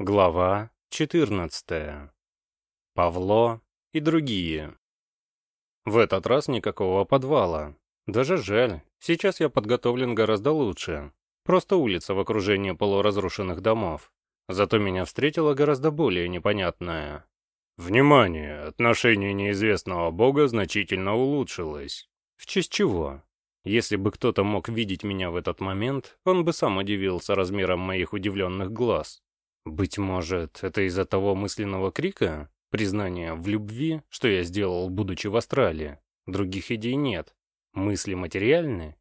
Глава 14. Павло и другие. В этот раз никакого подвала. Даже жаль, сейчас я подготовлен гораздо лучше. Просто улица в окружении полуразрушенных домов. Зато меня встретила гораздо более непонятная. Внимание! Отношение неизвестного бога значительно улучшилось. В честь чего? Если бы кто-то мог видеть меня в этот момент, он бы сам удивился размером моих удивленных глаз. Быть может, это из-за того мысленного крика? Признания в любви, что я сделал, будучи в Австралии? Других идей нет. Мысли материальны?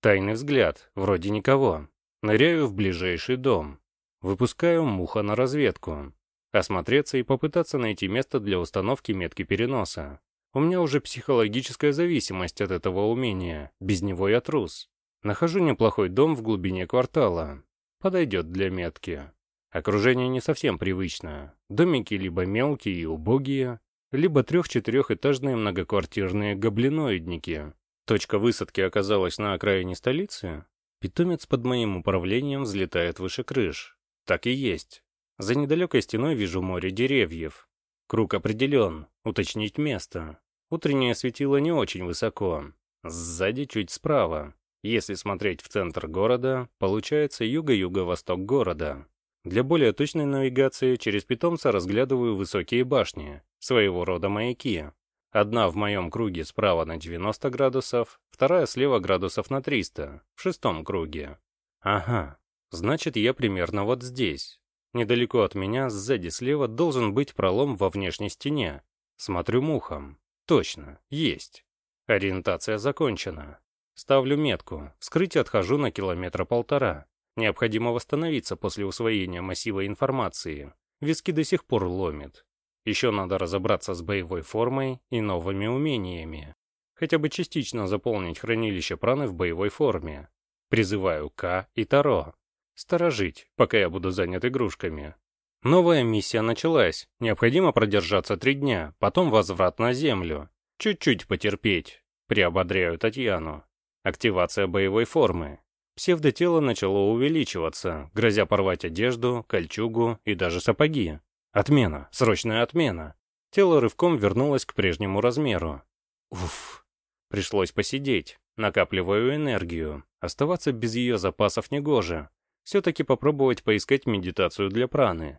Тайный взгляд, вроде никого. Ныряю в ближайший дом. Выпускаю муха на разведку. Осмотреться и попытаться найти место для установки метки переноса. У меня уже психологическая зависимость от этого умения, без него я трус. Нахожу неплохой дом в глубине квартала. Подойдет для метки. Окружение не совсем привычное. Домики либо мелкие и убогие, либо трех-четырехэтажные многоквартирные гоблиноидники. Точка высадки оказалась на окраине столицы. Питомец под моим управлением взлетает выше крыш. Так и есть. За недалекой стеной вижу море деревьев. Круг определен, уточнить место. Утреннее светило не очень высоко. Сзади чуть справа. Если смотреть в центр города, получается юго-юго-восток города. Для более точной навигации через питомца разглядываю высокие башни, своего рода маяки. Одна в моем круге справа на 90 градусов, вторая слева градусов на 300, в шестом круге. Ага, значит я примерно вот здесь. Недалеко от меня, сзади слева, должен быть пролом во внешней стене. Смотрю мухом. Точно, есть. Ориентация закончена. Ставлю метку, вскрытие отхожу на километра полтора. Необходимо восстановиться после усвоения массива информации. Виски до сих пор ломит. Еще надо разобраться с боевой формой и новыми умениями. Хотя бы частично заполнить хранилище праны в боевой форме. Призываю К и Таро. Сторожить, пока я буду занят игрушками. Новая миссия началась. Необходимо продержаться три дня, потом возврат на Землю. Чуть-чуть потерпеть. Приободряю Татьяну. Активация боевой формы. Псевдотело начало увеличиваться, грозя порвать одежду, кольчугу и даже сапоги. Отмена, срочная отмена. Тело рывком вернулось к прежнему размеру. Уф. Пришлось посидеть, накапливаю энергию. Оставаться без ее запасов негоже. Все-таки попробовать поискать медитацию для праны.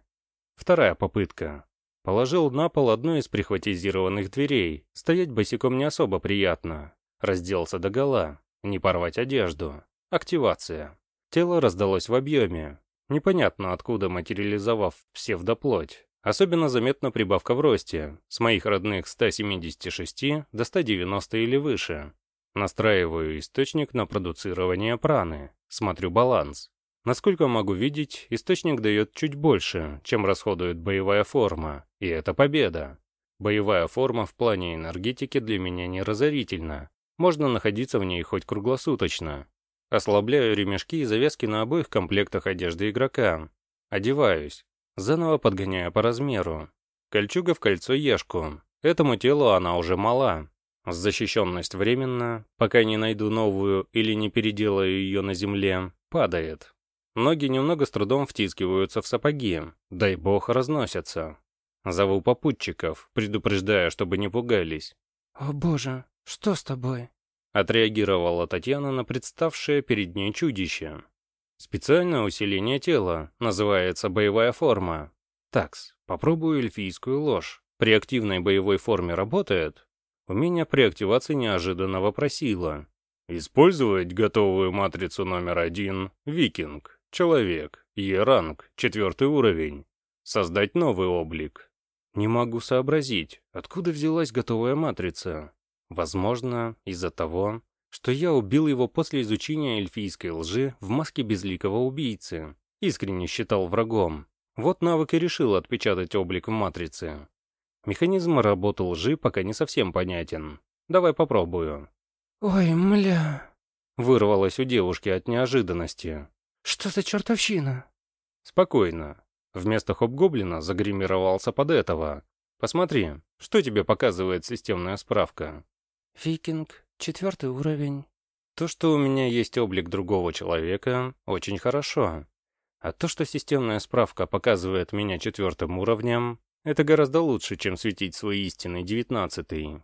Вторая попытка. Положил на пол одну из прихватизированных дверей. Стоять босиком не особо приятно. Разделся догола. Не порвать одежду. Активация. Тело раздалось в объеме. Непонятно откуда материализовав псевдоплоть. Особенно заметна прибавка в росте, с моих родных 176 до 190 или выше. Настраиваю источник на продуцирование праны, смотрю баланс. Насколько могу видеть, источник дает чуть больше, чем расходует боевая форма, и это победа. Боевая форма в плане энергетики для меня не разорительна. Можно находиться в ней хоть круглосуточно. Ослабляю ремешки и завязки на обоих комплектах одежды игрока. Одеваюсь. Заново подгоняю по размеру. Кольчуга в кольцо ешку. Этому телу она уже мала. Защищенность временно, пока не найду новую или не переделаю ее на земле, падает. Ноги немного с трудом втискиваются в сапоги, дай бог разносятся. Зову попутчиков, предупреждая, чтобы не пугались. «О боже, что с тобой?» Отреагировала Татьяна на представшее перед ней чудище. Специальное усиление тела, называется боевая форма. Такс, попробую эльфийскую ложь. При активной боевой форме работает? У меня при активации неожиданно вопросила. Использовать готовую матрицу номер один «Викинг», «Человек», Е-ранг, четвертый уровень. Создать новый облик. Не могу сообразить, откуда взялась готовая матрица. Возможно, из-за того, что я убил его после изучения эльфийской лжи в маске безликого убийцы. Искренне считал врагом. Вот навык и решил отпечатать облик в матрице. Механизм работы лжи пока не совсем понятен. Давай попробую. «Ой, мля...» Вырвалось у девушки от неожиданности. «Что за чертовщина?» «Спокойно. Вместо хоп-гоблина загримировался под этого. Посмотри, что тебе показывает системная справка?» Викинг, четвертый уровень. То, что у меня есть облик другого человека, очень хорошо. А то, что системная справка показывает меня четвертым уровнем, это гораздо лучше, чем светить свой истинный девятнадцатый.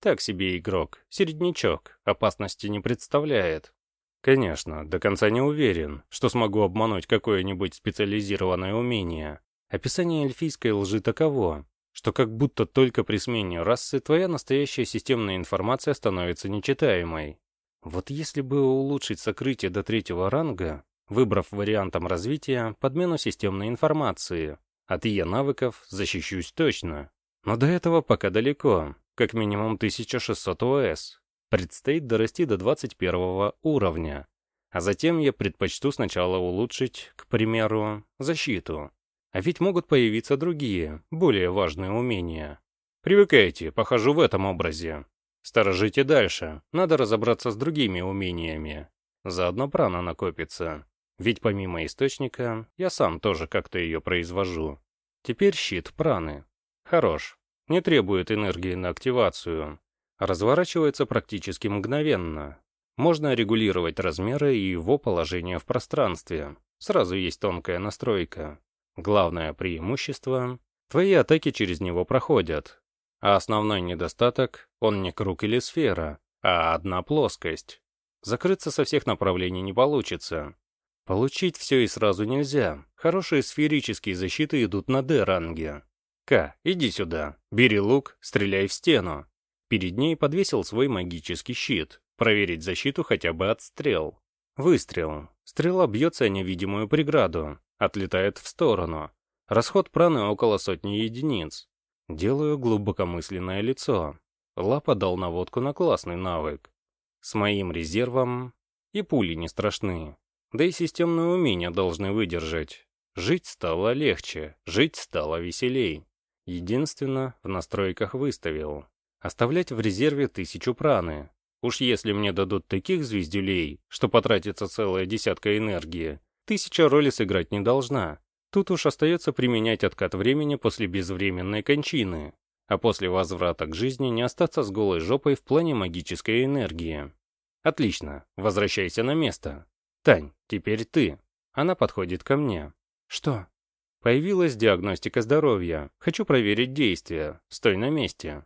Так себе игрок, середнячок, опасности не представляет. Конечно, до конца не уверен, что смогу обмануть какое-нибудь специализированное умение. Описание эльфийской лжи таково, что как будто только при смене расы твоя настоящая системная информация становится нечитаемой. Вот если бы улучшить сокрытие до третьего ранга, выбрав вариантом развития подмену системной информации, от ее навыков защищусь точно. Но до этого пока далеко, как минимум 1600 ОС. Предстоит дорасти до 21 уровня. А затем я предпочту сначала улучшить, к примеру, защиту. А ведь могут появиться другие, более важные умения. Привыкайте, похожу в этом образе. Сторожите дальше, надо разобраться с другими умениями. Заодно прана накопится. Ведь помимо источника, я сам тоже как-то ее произвожу. Теперь щит праны. Хорош. Не требует энергии на активацию. Разворачивается практически мгновенно. Можно регулировать размеры и его положение в пространстве. Сразу есть тонкая настройка. Главное преимущество — твои атаки через него проходят. А основной недостаток — он не круг или сфера, а одна плоскость. Закрыться со всех направлений не получится. Получить все и сразу нельзя. Хорошие сферические защиты идут на D-ранге. К, иди сюда. Бери лук, стреляй в стену. Перед ней подвесил свой магический щит. Проверить защиту хотя бы от стрел. Выстрел. Стрела бьется о невидимую преграду отлетает в сторону. Расход праны около сотни единиц. Делаю глубокомысленное лицо. Лапа дал наводку на классный навык. С моим резервом и пули не страшны. Да и системные умения должны выдержать. Жить стало легче, жить стало веселей. Единственно, в настройках выставил. Оставлять в резерве тысячу праны. Уж если мне дадут таких звездюлей, что потратится целая десятка энергии, Тысяча роли сыграть не должна. Тут уж остается применять откат времени после безвременной кончины, а после возврата к жизни не остаться с голой жопой в плане магической энергии. Отлично, возвращайся на место. Тань, теперь ты. Она подходит ко мне. Что? Появилась диагностика здоровья. Хочу проверить действия. Стой на месте.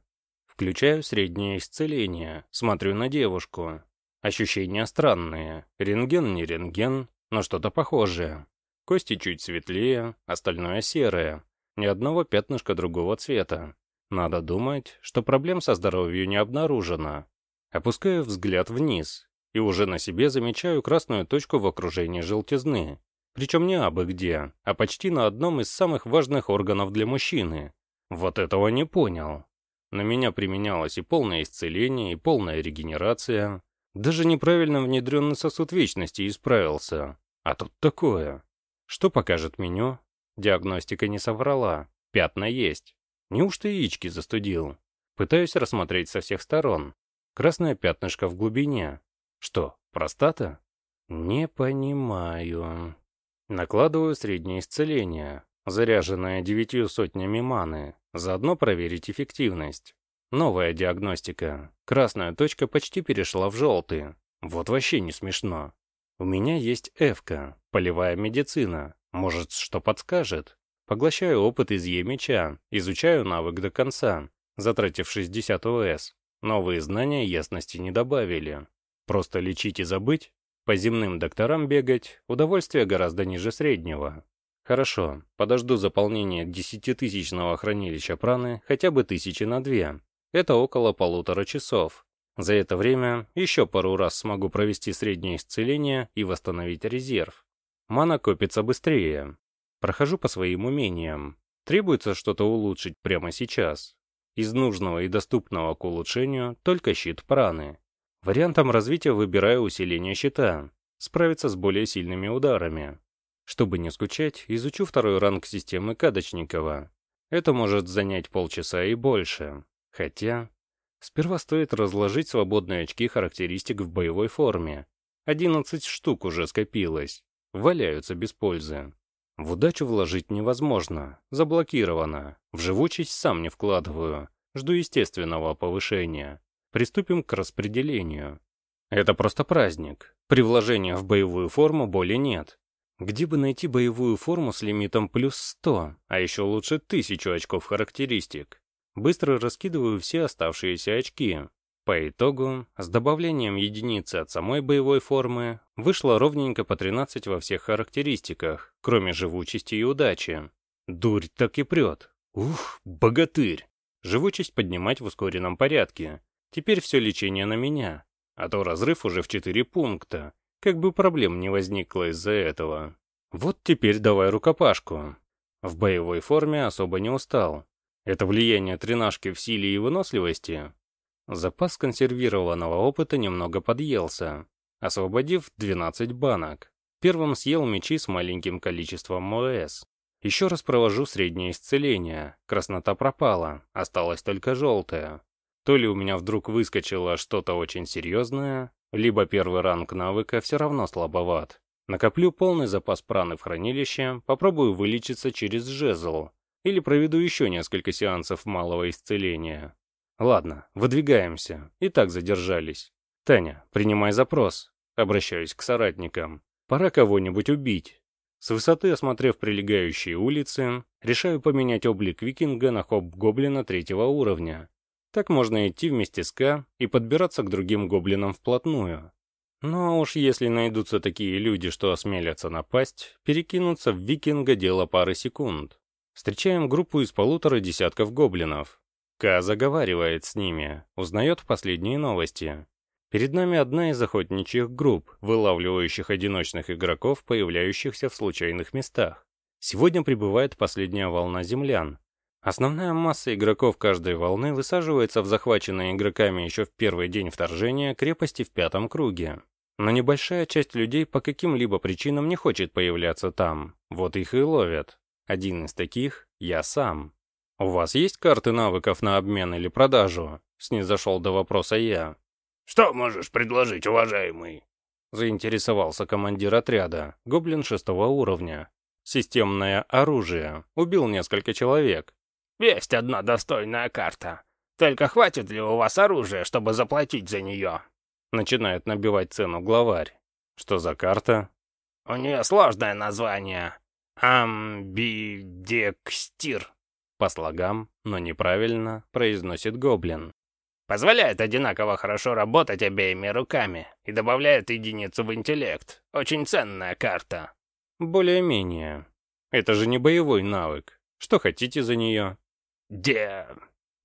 Включаю среднее исцеление. Смотрю на девушку. Ощущения странные. Рентген не рентген, но что-то похожее. Кости чуть светлее, остальное серое. Ни одного пятнышка другого цвета. Надо думать, что проблем со здоровьем не обнаружено. Опускаю взгляд вниз и уже на себе замечаю красную точку в окружении желтизны. Причем не абы где, а почти на одном из самых важных органов для мужчины. Вот этого не понял. На меня применялось и полное исцеление, и полная регенерация. Даже неправильно внедренный сосуд вечности исправился. А тут такое. Что покажет меню? Диагностика не соврала. Пятна есть. Неужто яички застудил? Пытаюсь рассмотреть со всех сторон. Красное пятнышко в глубине. Что, простата? Не понимаю. Накладываю среднее исцеление, заряженное девятью сотнями маны. Заодно проверить эффективность. Новая диагностика. Красная точка почти перешла в желтый. Вот вообще не смешно. У меня есть эвка, полевая медицина. Может, что подскажет? Поглощаю опыт из Е-меча, изучаю навык до конца, затратив 60 ОС. Новые знания ясности не добавили. Просто лечить и забыть? По земным докторам бегать, удовольствие гораздо ниже среднего. Хорошо, подожду заполнения десятитысячного хранилища праны хотя бы тысячи на две, это около полутора часов. За это время еще пару раз смогу провести среднее исцеление и восстановить резерв. Мана копится быстрее. Прохожу по своим умениям. Требуется что-то улучшить прямо сейчас. Из нужного и доступного к улучшению только щит праны. Вариантом развития выбираю усиление щита. Справиться с более сильными ударами. Чтобы не скучать, изучу второй ранг системы Кадочникова. Это может занять полчаса и больше. Хотя... Сперва стоит разложить свободные очки характеристик в боевой форме. 11 штук уже скопилось. Валяются без пользы. В удачу вложить невозможно. Заблокировано. В живучесть сам не вкладываю. Жду естественного повышения. Приступим к распределению. Это просто праздник. При вложении в боевую форму боли нет. Где бы найти боевую форму с лимитом плюс 100, а еще лучше 1000 очков характеристик? Быстро раскидываю все оставшиеся очки. По итогу, с добавлением единицы от самой боевой формы, вышло ровненько по 13 во всех характеристиках, кроме живучести и удачи. Дурь так и прет. Ух, богатырь. Живучесть поднимать в ускоренном порядке. Теперь все лечение на меня. А то разрыв уже в 4 пункта. Как бы проблем не возникло из-за этого. Вот теперь давай рукопашку. В боевой форме особо не устал. Это влияние тренажки в силе и выносливости. Запас консервированного опыта немного подъелся, освободив 12 банок. Первым съел мечи с маленьким количеством МОС. Еще раз провожу среднее исцеление. Краснота пропала, осталась только желтая. То ли у меня вдруг выскочило что-то очень серьезное, либо первый ранг навыка все равно слабоват. Накоплю полный запас праны в хранилище, попробую вылечиться через жезл, или проведу еще несколько сеансов малого исцеления. Ладно, выдвигаемся, и так задержались. Таня, принимай запрос. Обращаюсь к соратникам. Пора кого-нибудь убить. С высоты осмотрев прилегающие улицы, решаю поменять облик викинга на хоп-гоблина третьего уровня. Так можно идти вместе с К и подбираться к другим гоблинам вплотную. Но уж если найдутся такие люди, что осмелятся напасть, перекинуться в викинга дело пары секунд. Встречаем группу из полутора десятков гоблинов. К заговаривает с ними, узнает последние новости. Перед нами одна из охотничьих групп, вылавливающих одиночных игроков, появляющихся в случайных местах. Сегодня прибывает последняя волна землян. Основная масса игроков каждой волны высаживается в захваченные игроками еще в первый день вторжения крепости в пятом круге. Но небольшая часть людей по каким-либо причинам не хочет появляться там, вот их и ловят. Один из таких — я сам. «У вас есть карты навыков на обмен или продажу?» — снизошел до вопроса я. «Что можешь предложить, уважаемый?» Заинтересовался командир отряда, гоблин шестого уровня. Системное оружие. Убил несколько человек. «Есть одна достойная карта. Только хватит ли у вас оружия, чтобы заплатить за нее?» Начинает набивать цену главарь. Что за карта? «У нее сложное название. Амбидекстир». По слогам, но неправильно, произносит гоблин. Позволяет одинаково хорошо работать обеими руками и добавляет единицу в интеллект. Очень ценная карта. Более-менее. Это же не боевой навык. Что хотите за нее? Де...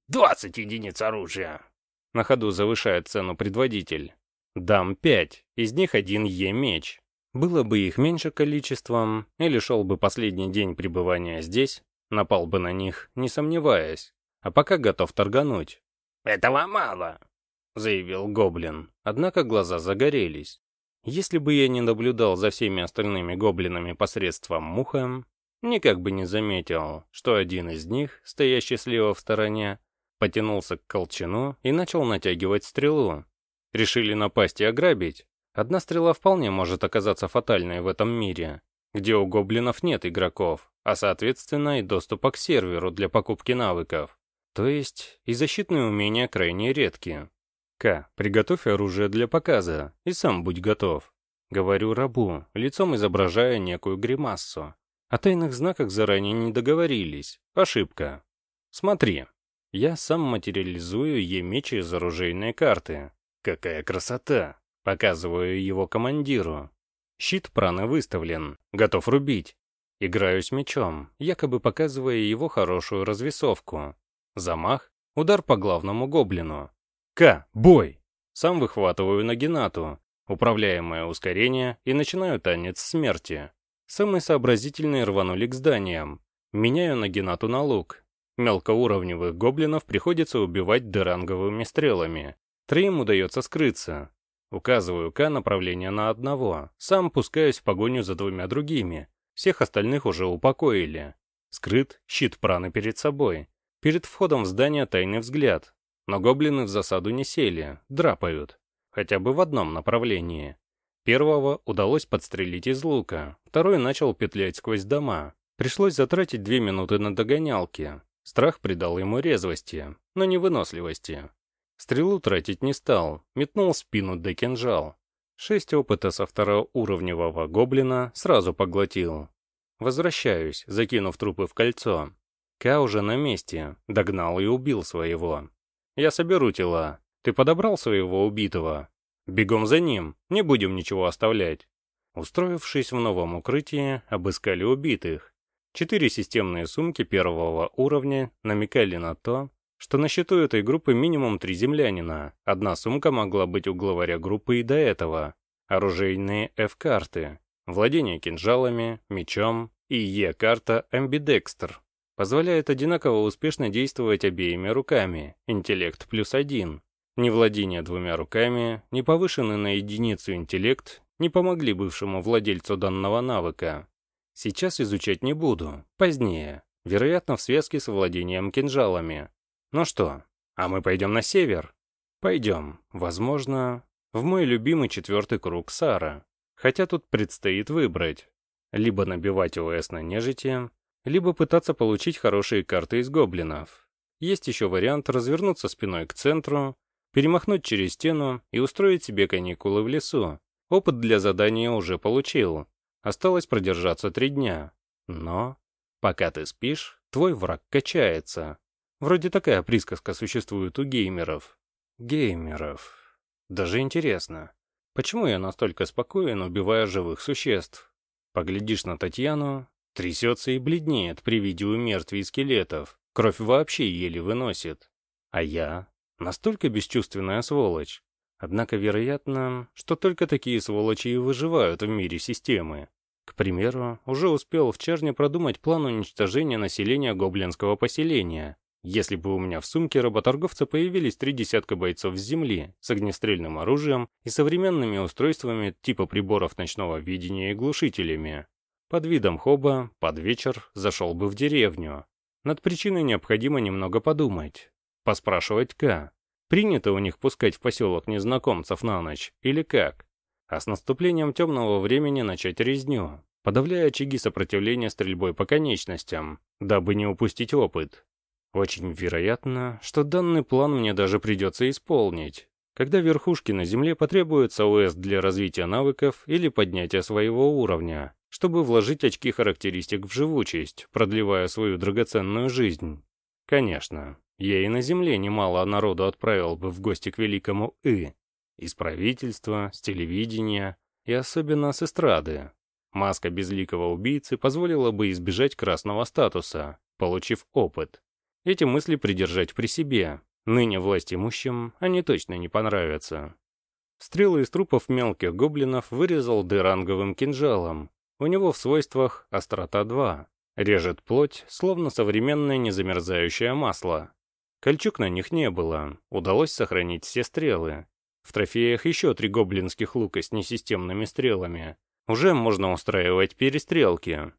20 единиц оружия. На ходу завышает цену предводитель. Дам 5, из них один Е-меч. Было бы их меньше количеством, или шел бы последний день пребывания здесь, напал бы на них, не сомневаясь, а пока готов торгануть. «Этого мало», — заявил Гоблин, однако глаза загорелись. Если бы я не наблюдал за всеми остальными гоблинами посредством муха, никак бы не заметил, что один из них, стоящий слева в стороне, потянулся к колчану и начал натягивать стрелу. Решили напасть и ограбить. Одна стрела вполне может оказаться фатальной в этом мире, где у гоблинов нет игроков, а соответственно и доступа к серверу для покупки навыков. То есть и защитные умения крайне редкие. К. Приготовь оружие для показа, и сам будь готов. Говорю рабу, лицом изображая некую гримассу. О тайных знаках заранее не договорились. Ошибка. Смотри. Я сам материализую Е-меч из оружейной карты. Какая красота! Показываю его командиру. Щит праны выставлен, готов рубить. Играю с мечом, якобы показывая его хорошую развесовку. Замах, удар по главному гоблину. К, бой! Сам выхватываю Нагинату, управляемое ускорение, и начинаю танец смерти. Самые сообразительные рванули к зданиям. Меняю на лук. Мелкоуровневых гоблинов приходится убивать деранговыми стрелами. Троим удается скрыться. Указываю К направление на одного, сам пускаюсь в погоню за двумя другими. Всех остальных уже упокоили. Скрыт, щит праны перед собой. Перед входом в здание тайный взгляд. Но гоблины в засаду не сели, драпают. Хотя бы в одном направлении. Первого удалось подстрелить из лука, второй начал петлять сквозь дома. Пришлось затратить две минуты на догонялки. Страх придал ему резвости, но не выносливости. Стрелу тратить не стал, метнул спину до кинжал. Шесть опыта со второуровневого гоблина сразу поглотил. Возвращаюсь, закинув трупы в кольцо. Ка уже на месте, догнал и убил своего. Я соберу тела. Ты подобрал своего убитого? Бегом за ним, не будем ничего оставлять. Устроившись в новом укрытии, обыскали убитых. Четыре системные сумки первого уровня намекали на то, что на счету этой группы минимум три землянина. Одна сумка могла быть у главаря группы и до этого. Оружейные F-карты, владение кинжалами, мечом и Е-карта Ambidexter. Позволяет одинаково успешно действовать обеими руками, интеллект плюс один. Ни владение двумя руками, ни повышенный на единицу интеллект не помогли бывшему владельцу данного навыка. Сейчас изучать не буду, позднее, вероятно в связке с владением кинжалами. Ну что, а мы пойдем на север? Пойдем, возможно, в мой любимый четвертый круг Сара. Хотя тут предстоит выбрать. Либо набивать ОС на нежити, либо пытаться получить хорошие карты из гоблинов. Есть еще вариант развернуться спиной к центру, перемахнуть через стену и устроить себе каникулы в лесу. Опыт для задания уже получил. Осталось продержаться три дня. Но, пока ты спишь, твой враг качается. Вроде такая присказка существует у геймеров. Геймеров. Даже интересно, почему я настолько спокоен, убивая живых существ? Поглядишь на Татьяну, трясется и бледнеет при виде умертвий скелетов, кровь вообще еле выносит. А я настолько бесчувственная сволочь. Однако вероятно, что только такие сволочи и выживают в мире системы. К примеру, уже успел в Черне продумать план уничтожения населения гоблинского поселения. Если бы у меня в сумке работорговца появились три десятка бойцов с земли, с огнестрельным оружием и современными устройствами типа приборов ночного видения и глушителями. Под видом хоба, под вечер, зашел бы в деревню. Над причиной необходимо немного подумать. Поспрашивать К. Принято у них пускать в поселок незнакомцев на ночь, или как? А с наступлением темного времени начать резню, подавляя очаги сопротивления стрельбой по конечностям, дабы не упустить опыт. Очень вероятно, что данный план мне даже придется исполнить, когда верхушки на Земле потребуется ОС для развития навыков или поднятия своего уровня, чтобы вложить очки характеристик в живучесть, продлевая свою драгоценную жизнь. Конечно, я и на земле немало народу отправил бы в гости к великому И. Из правительства, с телевидения и особенно с эстрады. Маска безликого убийцы позволила бы избежать красного статуса, получив опыт. Эти мысли придержать при себе. Ныне власть имущим они точно не понравятся. Стрелы из трупов мелких гоблинов вырезал деранговым кинжалом. У него в свойствах острота 2. Режет плоть, словно современное незамерзающее масло. Кольчуг на них не было, удалось сохранить все стрелы. В трофеях еще три гоблинских лука с несистемными стрелами. Уже можно устраивать перестрелки.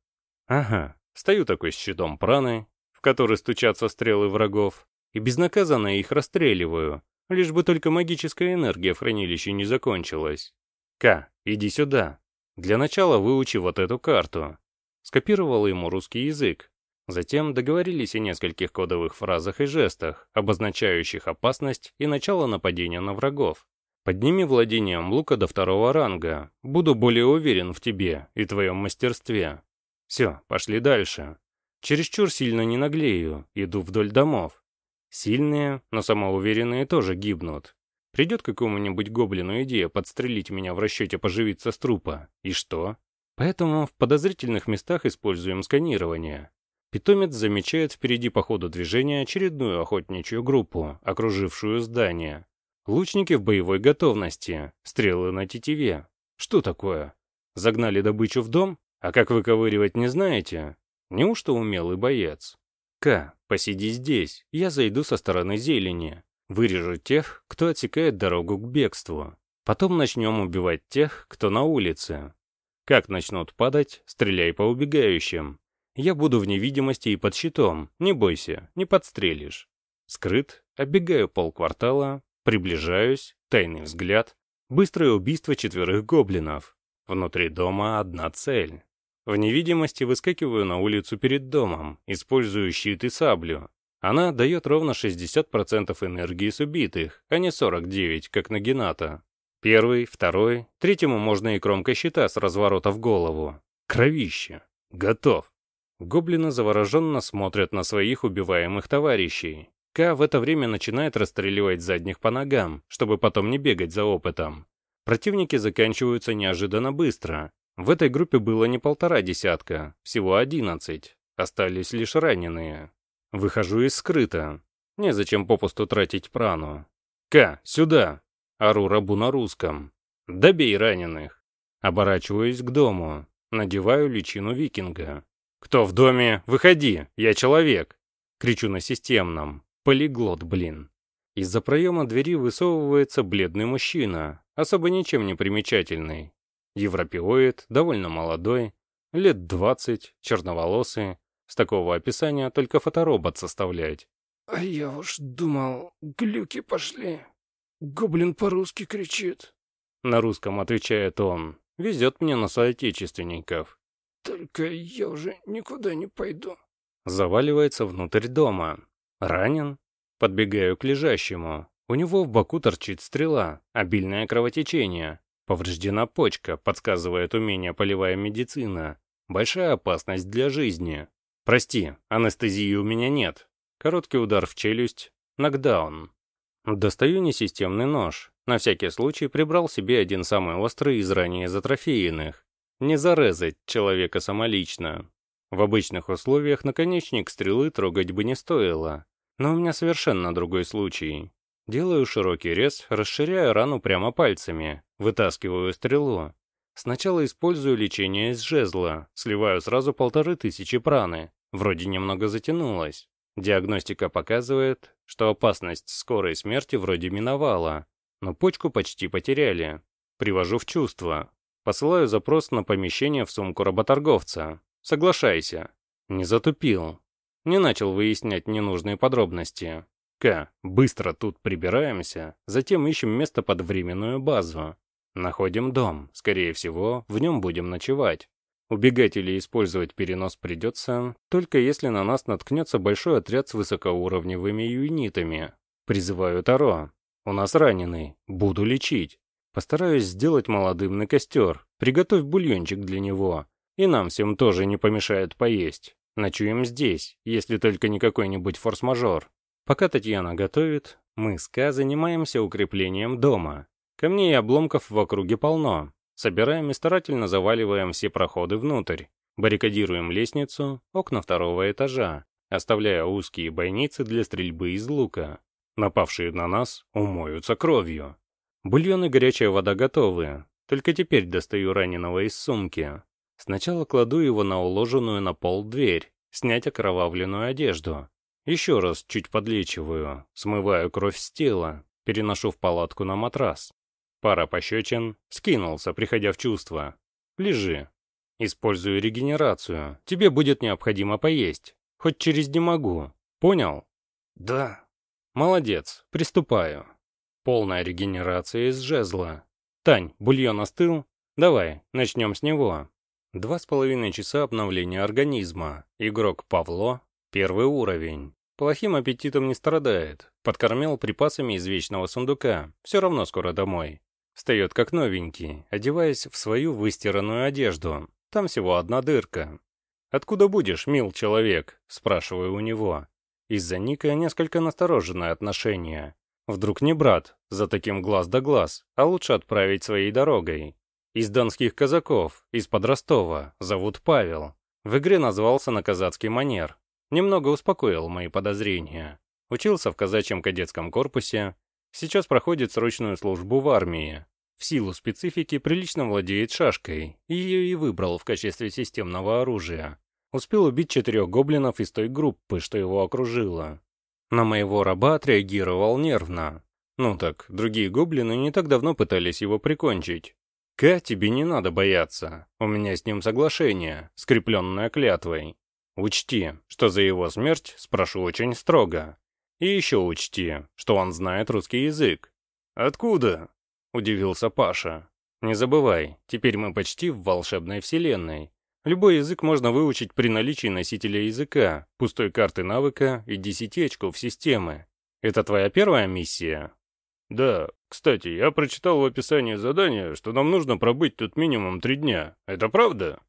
Ага, стою такой с щитом праны, в который стучатся стрелы врагов, и безнаказанно их расстреливаю, лишь бы только магическая энергия в хранилище не закончилась. К, иди сюда. Для начала выучи вот эту карту. Скопировал ему русский язык, Затем договорились о нескольких кодовых фразах и жестах, обозначающих опасность и начало нападения на врагов. Подними владением лука до второго ранга. Буду более уверен в тебе и твоем мастерстве. Все, пошли дальше. Чересчур сильно не наглею, иду вдоль домов. Сильные, но самоуверенные тоже гибнут. Придет какому-нибудь гоблину идея подстрелить меня в расчете поживиться с трупа. И что? Поэтому в подозрительных местах используем сканирование. Питомец замечает впереди по ходу движения очередную охотничью группу, окружившую здание. Лучники в боевой готовности, стрелы на тетиве. Что такое? Загнали добычу в дом? А как выковыривать не знаете? Неужто умелый боец? К, посиди здесь, я зайду со стороны зелени. Вырежу тех, кто отсекает дорогу к бегству. Потом начнем убивать тех, кто на улице. Как начнут падать, стреляй по убегающим. Я буду в невидимости и под щитом, не бойся, не подстрелишь. Скрыт, оббегаю полквартала, приближаюсь, тайный взгляд, быстрое убийство четверых гоблинов. Внутри дома одна цель. В невидимости выскакиваю на улицу перед домом, использую щит и саблю. Она дает ровно 60% энергии с убитых, а не 49, как на Гената. Первый, второй, третьему можно и кромкой щита с разворота в голову. Кровище. Готов. Гоблины завороженно смотрят на своих убиваемых товарищей. К в это время начинает расстреливать задних по ногам, чтобы потом не бегать за опытом. Противники заканчиваются неожиданно быстро. В этой группе было не полтора десятка, всего одиннадцать. Остались лишь раненые. Выхожу из скрыта. Незачем попусту тратить прану. «К, сюда!» Ору рабу на русском. «Добей раненых!» Оборачиваюсь к дому. Надеваю личину викинга. «Кто в доме? Выходи! Я человек!» Кричу на системном. Полиглот, блин. Из-за проема двери высовывается бледный мужчина, особо ничем не примечательный. Европеоид, довольно молодой, лет двадцать, черноволосый. С такого описания только фоторобот составлять. А я уж думал, глюки пошли. Гоблин по-русски кричит. На русском отвечает он. Везет мне на соотечественников. Только я уже никуда не пойду. Заваливается внутрь дома. Ранен? Подбегаю к лежащему. У него в боку торчит стрела, обильное кровотечение. Повреждена почка, подсказывает умение полевая медицина. Большая опасность для жизни. Прости, анестезии у меня нет. Короткий удар в челюсть. Нокдаун. Достаю несистемный нож. На всякий случай прибрал себе один самый острый из ранее затрофеянных. Не зарезать человека самолично. В обычных условиях наконечник стрелы трогать бы не стоило. Но у меня совершенно другой случай. Делаю широкий рез, расширяю рану прямо пальцами, вытаскиваю стрелу. Сначала использую лечение из жезла, сливаю сразу полторы тысячи праны. Вроде немного затянулось. Диагностика показывает, что опасность скорой смерти вроде миновала, но почку почти потеряли. Привожу в чувство, Посылаю запрос на помещение в сумку работорговца. Соглашайся. Не затупил. Не начал выяснять ненужные подробности. К. Быстро тут прибираемся, затем ищем место под временную базу. Находим дом. Скорее всего, в нем будем ночевать. Убегать или использовать перенос придется, только если на нас наткнется большой отряд с высокоуровневыми юнитами. Призываю Таро. У нас раненый. Буду лечить. Постараюсь сделать молодым на костер, приготовь бульончик для него. И нам всем тоже не помешает поесть. Ночуем здесь, если только не какой-нибудь форс-мажор. Пока Татьяна готовит, мы с Ка занимаемся укреплением дома. Камней и обломков в округе полно. Собираем и старательно заваливаем все проходы внутрь. Баррикадируем лестницу, окна второго этажа, оставляя узкие бойницы для стрельбы из лука. Напавшие на нас умоются кровью. Бульон и горячая вода готовы, только теперь достаю раненого из сумки. Сначала кладу его на уложенную на пол дверь, снять окровавленную одежду. Еще раз чуть подлечиваю, смываю кровь с тела, переношу в палатку на матрас. Пара пощечин, скинулся, приходя в чувство. Лежи. Использую регенерацию. Тебе будет необходимо поесть. Хоть через не могу. Понял? Да. Молодец. Приступаю. Полная регенерация из жезла. Тань, бульон остыл? Давай, начнем с него. Два с половиной часа обновления организма. Игрок Павло, первый уровень. Плохим аппетитом не страдает. Подкормил припасами из вечного сундука. Все равно скоро домой. Встает как новенький, одеваясь в свою выстиранную одежду. Там всего одна дырка. «Откуда будешь, мил человек?» – спрашиваю у него. Из-за Ника несколько настороженное отношение. Вдруг не брат, за таким глаз да глаз, а лучше отправить своей дорогой. Из донских казаков, из-под Ростова, зовут Павел. В игре назвался на казацкий манер. Немного успокоил мои подозрения. Учился в казачьем кадетском корпусе, сейчас проходит срочную службу в армии. В силу специфики прилично владеет шашкой, ее и выбрал в качестве системного оружия. Успел убить четырех гоблинов из той группы, что его окружила. На моего раба отреагировал нервно. Ну так, другие гоблины не так давно пытались его прикончить. Ка, тебе не надо бояться. У меня с ним соглашение, скрепленное клятвой. Учти, что за его смерть спрошу очень строго. И еще учти, что он знает русский язык. «Откуда?» — удивился Паша. «Не забывай, теперь мы почти в волшебной вселенной. Любой язык можно выучить при наличии носителя языка, пустой карты навыка и 10 очков системы. Это твоя первая миссия? Да, Кстати, я прочитал в описании задания, что нам нужно пробыть тут минимум три дня. Это правда?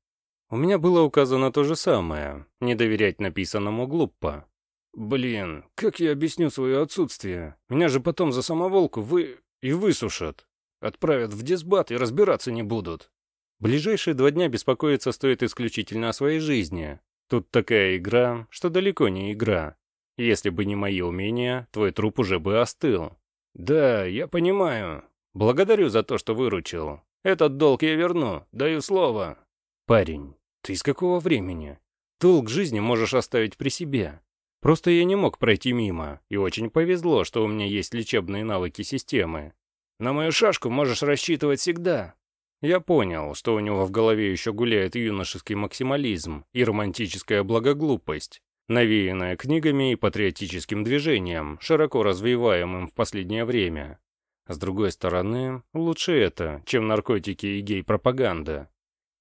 У меня было указано то же самое. Не доверять написанному глупо. Блин, как я объясню свое отсутствие? Меня же потом за самоволку вы... и высушат. Отправят в дисбат и разбираться не будут. Ближайшие два дня беспокоиться стоит исключительно о своей жизни. Тут такая игра, что далеко не игра. Если бы не мои умения, твой труп уже бы остыл. Да, я понимаю. Благодарю за то, что выручил. Этот долг я верну, даю слово. Парень, ты из какого времени? Долг жизни можешь оставить при себе. Просто я не мог пройти мимо, и очень повезло, что у меня есть лечебные навыки системы. На мою шашку можешь рассчитывать всегда. Я понял, что у него в голове еще гуляет юношеский максимализм и романтическая благоглупость, навеянная книгами и патриотическим движением, широко развиваемым в последнее время. С другой стороны, лучше это, чем наркотики и гей-пропаганда.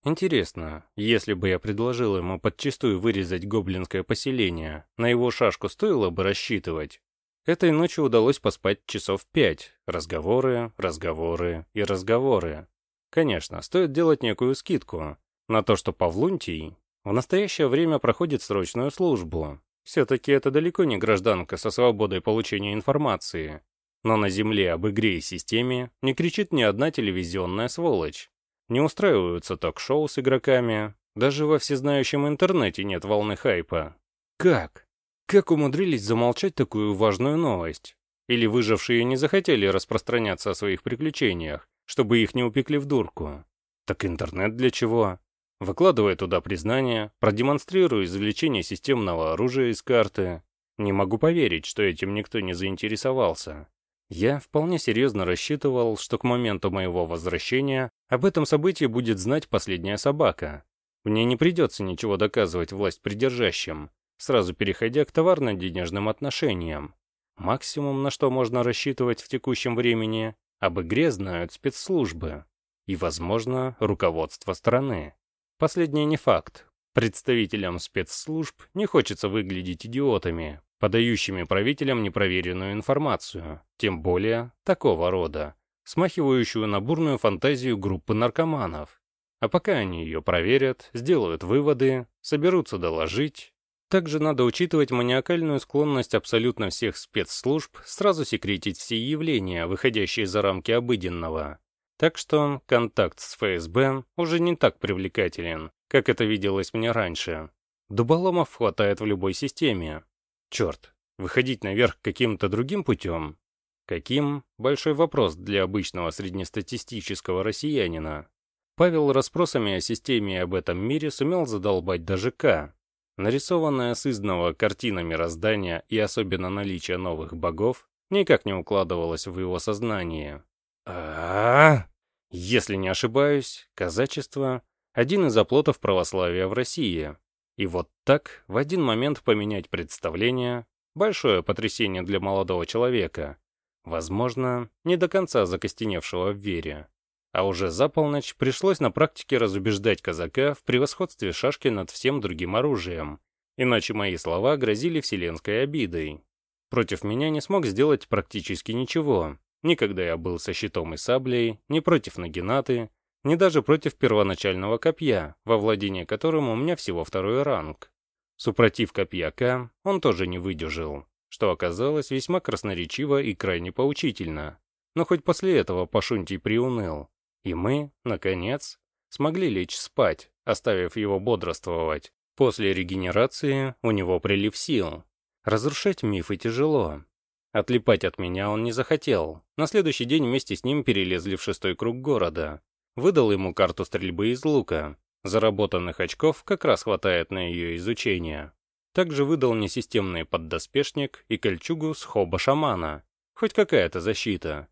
Интересно, если бы я предложил ему подчистую вырезать гоблинское поселение, на его шашку стоило бы рассчитывать? Этой ночью удалось поспать часов пять. Разговоры, разговоры и разговоры. Конечно, стоит делать некую скидку на то, что Павлунтий в настоящее время проходит срочную службу. Все-таки это далеко не гражданка со свободой получения информации. Но на Земле об игре и системе не кричит ни одна телевизионная сволочь. Не устраиваются ток-шоу с игроками. Даже во всезнающем интернете нет волны хайпа. Как? Как умудрились замолчать такую важную новость? Или выжившие не захотели распространяться о своих приключениях, чтобы их не упекли в дурку? Так интернет для чего? Выкладывая туда признание, продемонстрирую извлечение системного оружия из карты. Не могу поверить, что этим никто не заинтересовался. Я вполне серьезно рассчитывал, что к моменту моего возвращения об этом событии будет знать последняя собака. Мне не придется ничего доказывать власть придержащим, сразу переходя к товарно-денежным отношениям. Максимум, на что можно рассчитывать в текущем времени, об игре знают спецслужбы. И, возможно, руководство страны. Последнее не факт. Представителям спецслужб не хочется выглядеть идиотами, подающими правителям непроверенную информацию, тем более такого рода, смахивающую на бурную фантазию группы наркоманов. А пока они ее проверят, сделают выводы, соберутся доложить. Также надо учитывать маниакальную склонность абсолютно всех спецслужб сразу секретить все явления, выходящие за рамки обыденного. Так что контакт с ФСБ уже не так привлекателен, как это виделось мне раньше. Дуболомов хватает в любой системе, Черт, выходить наверх каким-то другим путем? Каким? Большой вопрос для обычного среднестатистического россиянина. Павел расспросами о системе и об этом мире сумел задолбать даже К. Нарисованная с изного картина мироздания и особенно наличие новых богов никак не укладывалась в его сознание. -а Если не ошибаюсь, казачество — один из оплотов православия в России. И вот так, в один момент поменять представление — большое потрясение для молодого человека. Возможно, не до конца закостеневшего в вере. А уже за полночь пришлось на практике разубеждать казака в превосходстве шашки над всем другим оружием. Иначе мои слова грозили вселенской обидой. Против меня не смог сделать практически ничего. Никогда я был со щитом и саблей, ни против Нагинаты, ни даже против первоначального копья, во владение которым у меня всего второй ранг. Супротив копья К он тоже не выдержал, что оказалось весьма красноречиво и крайне поучительно. Но хоть после этого Пашунтий приуныл, и мы, наконец, смогли лечь спать, оставив его бодрствовать. После регенерации у него прилив сил. Разрушать мифы тяжело. Отлипать от меня он не захотел. На следующий день вместе с ним перелезли в шестой круг города, Выдал ему карту стрельбы из лука. Заработанных очков как раз хватает на ее изучение. Также выдал несистемный поддоспешник и кольчугу с хоба шамана. Хоть какая-то защита.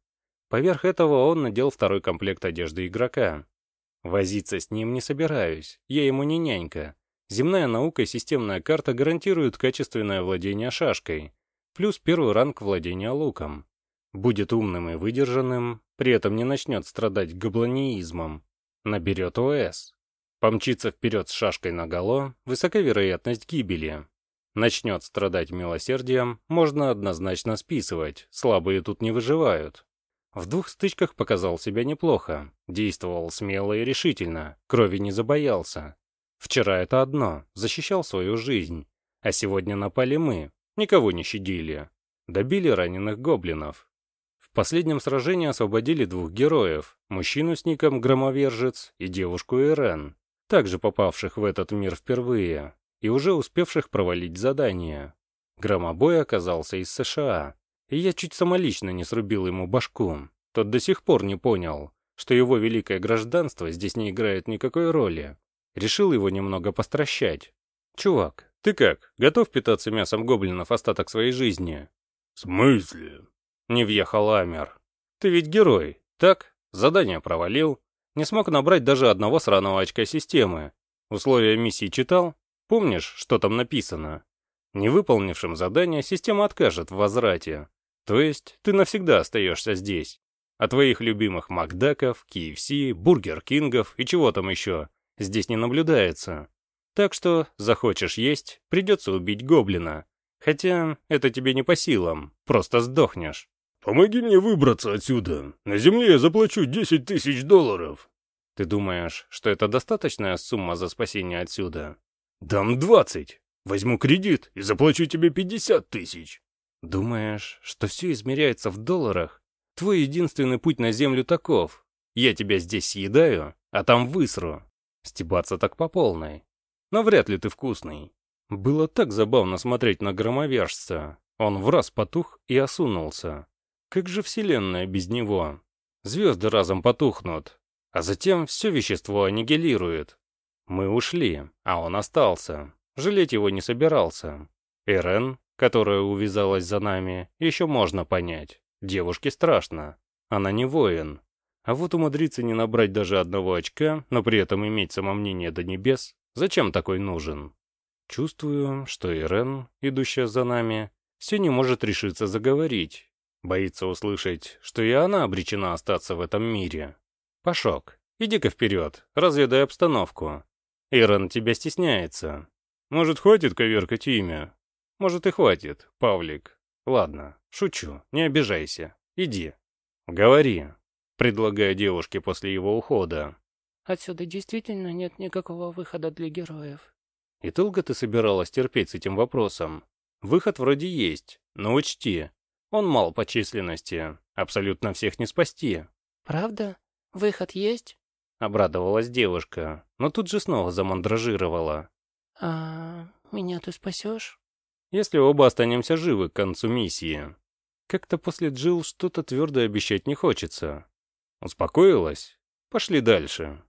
Поверх этого он надел второй комплект одежды игрока. Возиться с ним не собираюсь, я ему не нянька. Земная наука и системная карта гарантируют качественное владение шашкой, плюс первый ранг владения луком. Будет умным и выдержанным, при этом не начнет страдать габлонеизмом. Наберет ОС. Помчится вперед с шашкой наголо, высока вероятность гибели. Начнет страдать милосердием, можно однозначно списывать, слабые тут не выживают. В двух стычках показал себя неплохо, действовал смело и решительно, крови не забоялся. Вчера это одно, защищал свою жизнь, а сегодня напали мы, никого не щадили. Добили раненых гоблинов. В последнем сражении освободили двух героев, мужчину с ником Громовержец и девушку Ирен, также попавших в этот мир впервые и уже успевших провалить задание. Громобой оказался из США, и я чуть самолично не срубил ему башку. Тот до сих пор не понял, что его великое гражданство здесь не играет никакой роли. Решил его немного постращать. «Чувак, ты как, готов питаться мясом гоблинов остаток своей жизни?» «В смысле?» Не въехал Амер. «Ты ведь герой, так? Задание провалил. Не смог набрать даже одного сраного очка системы. Условия миссии читал? Помнишь, что там написано? Невыполнившим задание система откажет в возврате. То есть ты навсегда остаешься здесь. А твоих любимых Макдаков, KFC, Бургер Кингов и чего там еще здесь не наблюдается. Так что захочешь есть, придется убить гоблина. Хотя это тебе не по силам, просто сдохнешь. «Помоги мне выбраться отсюда. На земле я заплачу 10 тысяч долларов». Ты думаешь, что это достаточная сумма за спасение отсюда? «Дам 20. Возьму кредит и заплачу тебе 50 тысяч». Думаешь, что все измеряется в долларах? Твой единственный путь на землю таков. Я тебя здесь съедаю, а там высру. Стебаться так по полной. Но вряд ли ты вкусный. Было так забавно смотреть на громовержца. Он враз потух и осунулся. Как же вселенная без него? Звезды разом потухнут, а затем все вещество аннигилирует. Мы ушли, а он остался. Жалеть его не собирался. Эрен, которая увязалась за нами, еще можно понять. Девушке страшно. Она не воин. А вот умудриться не набрать даже одного очка, но при этом иметь самомнение до небес, зачем такой нужен? Чувствую, что Ирен, идущая за нами, все не может решиться заговорить, Боится услышать, что и она обречена остаться в этом мире. Пашок, иди-ка вперед, разведай обстановку. Ирон тебя стесняется. Может, хватит коверкать имя? Может, и хватит, Павлик. Ладно, шучу, не обижайся. Иди. Говори, предлагая девушке после его ухода. Отсюда действительно нет никакого выхода для героев. И долго ты собиралась терпеть с этим вопросом? Выход вроде есть, но учти, он мал по численности, абсолютно всех не спасти. «Правда? Выход есть?» Обрадовалась девушка, но тут же снова замандражировала. «А меня ты спасешь?» «Если оба останемся живы к концу миссии». Как-то после Джилл что-то твердо обещать не хочется. Успокоилась? Пошли дальше.